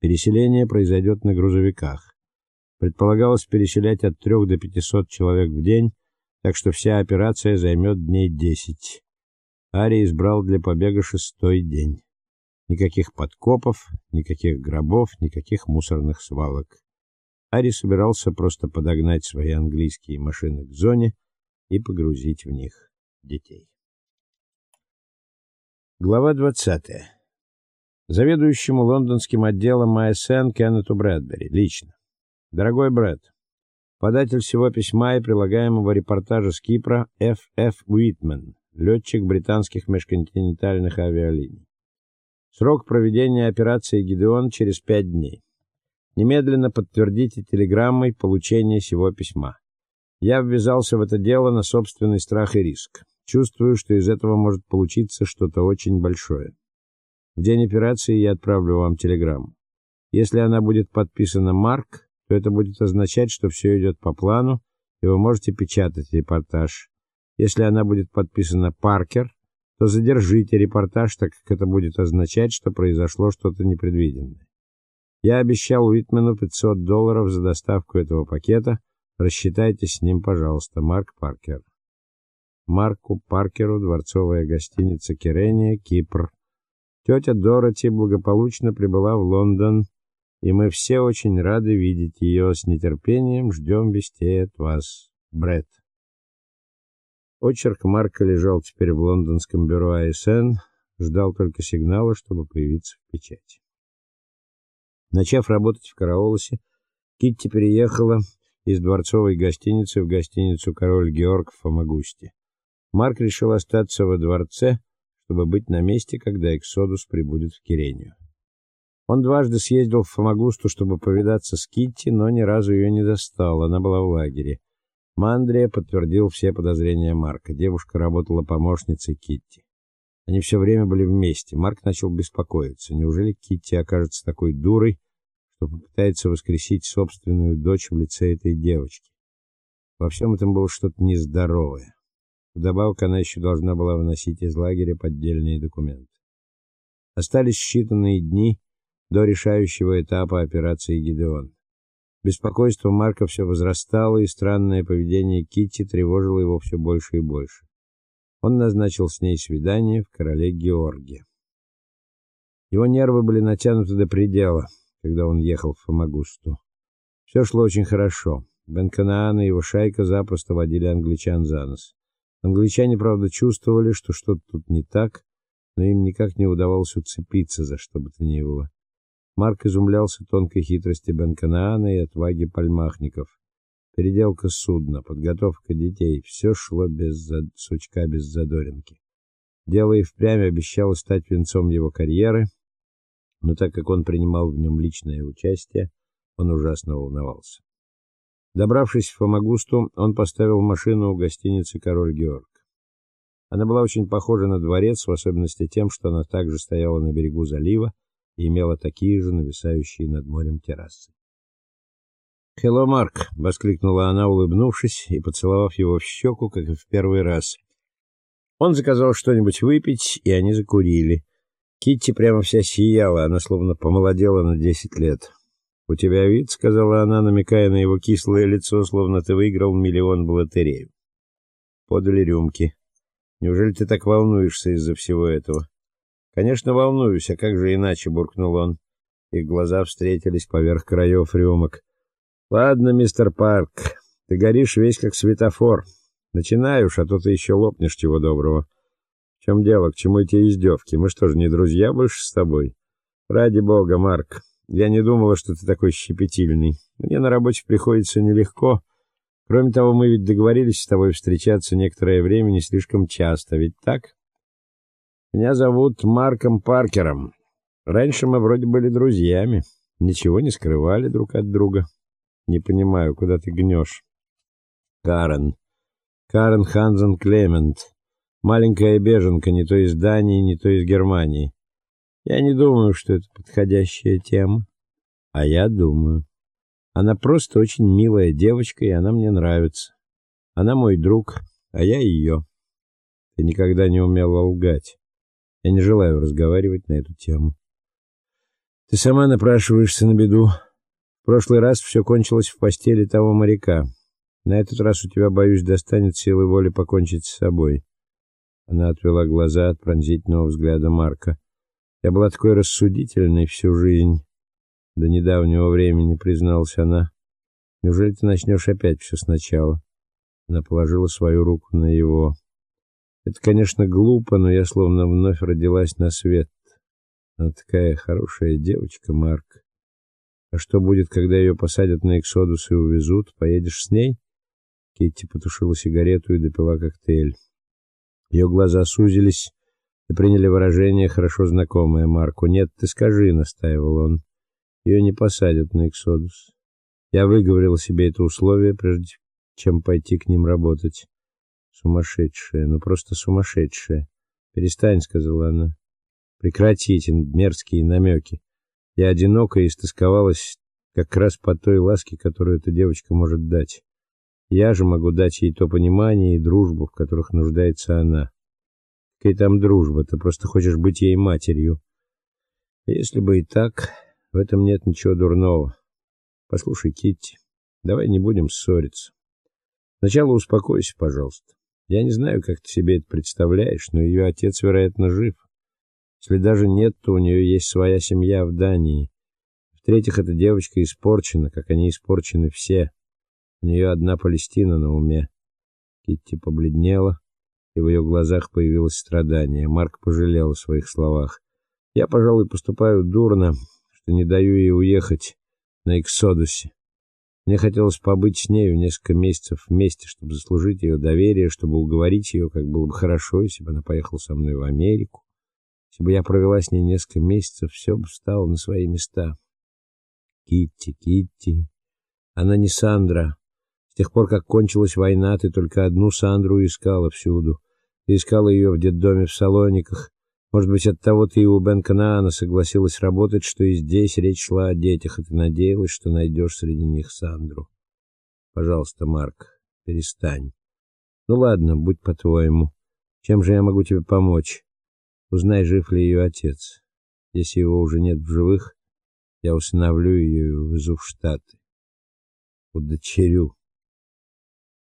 Переселение произойдет на грузовиках. Предполагалось переселять от 3 до 500 человек в день, так что вся операция займет дней 10. Ари избрал для побега шестой день. Никаких подкопов, никаких гробов, никаких мусорных свалок. Ари собирался просто подогнать свои английские машины к зоне и погрузить в них детей. Глава 20. Заведующему лондонским отделом АСН Кеннету Брэдбери лично. Дорогой Брэд, податель всего письма и прилагаемого репортажа с Кипра Ф. Ф. Уитмен, летчик британских межконтинентальных авиалиний. Срок проведения операции Гидеон через пять дней. Немедленно подтвердите телеграммой получение сего письма. Я ввязался в это дело на собственный страх и риск. Чувствую, что из этого может получиться что-то очень большое. В день операции я отправлю вам телеграмму. Если она будет подписана Марк, то это будет означать, что все идет по плану, и вы можете печатать репортаж. Если она будет подписана Паркер, то задержите репортаж, так как это будет означать, что произошло что-то непредвиденное. Я обещал Уитмену 500 долларов за доставку этого пакета. Рассчитайтесь с ним, пожалуйста, Марк Паркер. Марку Паркеру, дворцовая гостиница Кирения, Кипр. Тетя Дороти благополучно прибыла в Лондон, и мы все очень рады видеть ее с нетерпением, ждем вестей от вас. Брэд. Очерк Марка лежал теперь в лондонском бюро АСН, ждал только сигнала, чтобы появиться в печати. Начав работать в Караолосе, Китти переехала из дворцовой гостиницы в гостиницу Король Георг в Фомагусте. Марк решил остаться во дворце, чтобы быть на месте, когда Эксодус прибудет в Кирению. Он дважды съездил в Фомагусту, чтобы повидаться с Китти, но ни разу ее не застал, она была в лагере. Мандрия подтвердил все подозрения Марка. Девушка работала помощницей Китти. Они все время были вместе. Марк начал беспокоиться. Неужели Китти окажется такой дурой, что попытается воскресить собственную дочь в лице этой девочки? Во всем этом было что-то нездоровое. Вдобавок она еще должна была выносить из лагеря поддельные документы. Остались считанные дни до решающего этапа операции Гидеон. Беспокойство Марка все возрастало, и странное поведение Китти тревожило его все больше и больше. Он назначил с ней свидание в Короле Георгии. Его нервы были натянуты до предела, когда он ехал в Фомагусту. Все шло очень хорошо. Бенканаан и его шайка запросто водили англичан за нос. Англичане, правда, чувствовали, что что-то тут не так, но им никак не удавалось уцепиться за что бы то ни было. Марк изумлялся тонкой хитрости Бенканаана и отваге пальмахников. Переделка судна, подготовка детей все шло без зад... сучка без задоринки. Дело и впрямь обещало стать венцом его карьеры, но так как он принимал в нем личное участие, он ужасно волновался. Добравшись в Фомагусту, он поставил машину у гостиницы Король Георг. Она была очень похожа на дворец, в особенности тем, что она также стояла на берегу залива и имела такие же нависающие над морем террасы. "Хелло, Марк", воскликнула она, улыбнувшись и поцеловав его в щеку, как и в первый раз. Он заказал что-нибудь выпить, и они закурили. Китти прямо вся сияла, она словно помолодела на десять лет. "У тебя вид", сказала она, намекая на его кислое лицо, словно ты выиграл миллион в лотерею. Подали рюмки. "Неужели ты так волнуешься из-за всего этого?" Конечно, волнуюсь, а как же иначе, буркнул он. Их глаза встретились поверх краев рюмок. Ладно, мистер Парк, ты горишь весь как светофор. Начинай уж, а то ты еще лопнешь чего доброго. В чем дело, к чему эти издевки? Мы что же не друзья больше с тобой? Ради бога, Марк. Я не думала, что ты такой щепетильный. Мне на работе приходится нелегко. Кроме того, мы ведь договорились с тобой встречаться некоторое время не слишком часто, ведь так? Меня зовут Марком Паркером. Раньше мы вроде были друзьями, ничего не скрывали друг от друга. Не понимаю, куда ты гнешь. Карен. Карен Хансен Клемент. Маленькая беженка не то из Дании, не то из Германии. Я не думаю, что это подходящая тема. А я думаю. Она просто очень милая девочка, и она мне нравится. Она мой друг, а я ее. Ты никогда не умела лгать. Я не желаю разговаривать на эту тему. Ты сама напрашиваешься на беду. В прошлый раз все кончилось в постели того моряка. На этот раз у тебя, боюсь, достанет силы воли покончить с собой. Она отвела глаза от пронзительного взгляда Марка. Я была такой рассудительной всю жизнь. До недавнего времени, призналась она. Неужели ты начнешь опять все сначала? Она положила свою руку на его. Это, конечно, глупо, но я словно вновь родилась на свет. Она такая хорошая девочка, Марк. А что будет, когда ее посадят на Эксодус и увезут? Поедешь с ней? Китти потушила сигарету и допила коктейль. Ее глаза сузились и приняли выражение, хорошо знакомое Марку. "Нет, ты скажи", настаивал он. Ее не посадят на Эксодус. Я выговорил себе это условие, прежде чем пойти к ним работать. Сумасшедшая, ну просто сумасшедшая. Перестань, сказала она. Прекрати эти мерзкие намеки. Я одинока и истосковалась как раз по той ласке, которую эта девочка может дать. Я же могу дать ей то понимание и дружбу, в которых нуждается она. Какая там дружба? Ты просто хочешь быть ей матерью. Если бы и так, в этом нет ничего дурного. Послушай, Китти, давай не будем ссориться. Сначала успокойся, пожалуйста. Я не знаю, как ты себе это представляешь, но ее отец, вероятно, жив. Если даже нет, то у нее есть своя семья в Дании. В-третьих, эта девочка испорчена, как они испорчены все. У нее одна Палестина на уме. Китти побледнела, и в ее глазах появилось страдание. Марк пожалел о своих словах. Я, пожалуй, поступаю дурно, что не даю ей уехать на Эксодусе. Мне хотелось побыть с ней несколько месяцев вместе, чтобы заслужить ее доверие, чтобы уговорить ее, как было бы хорошо, если бы она поехала со мной в Америку. Если бы я провела с ней несколько месяцев, все бы встало на свои места. Китти, Китти. Она не Сандра. С тех пор, как кончилась война, ты только одну Сандру искала всюду. Ты искала ее в детдоме в Салониках, может быть, от того ты и у Бен-Канаана согласилась работать, что и здесь речь шла о детях, и ты надеялась, что найдешь среди них Сандру. Пожалуйста, Марк, перестань. Ну ладно, будь по-твоему. Чем же я могу тебе помочь? Узнай, жив ли ее отец. Если его уже нет в живых, я усыновлю ее и увезу в Штаты. Удочерю.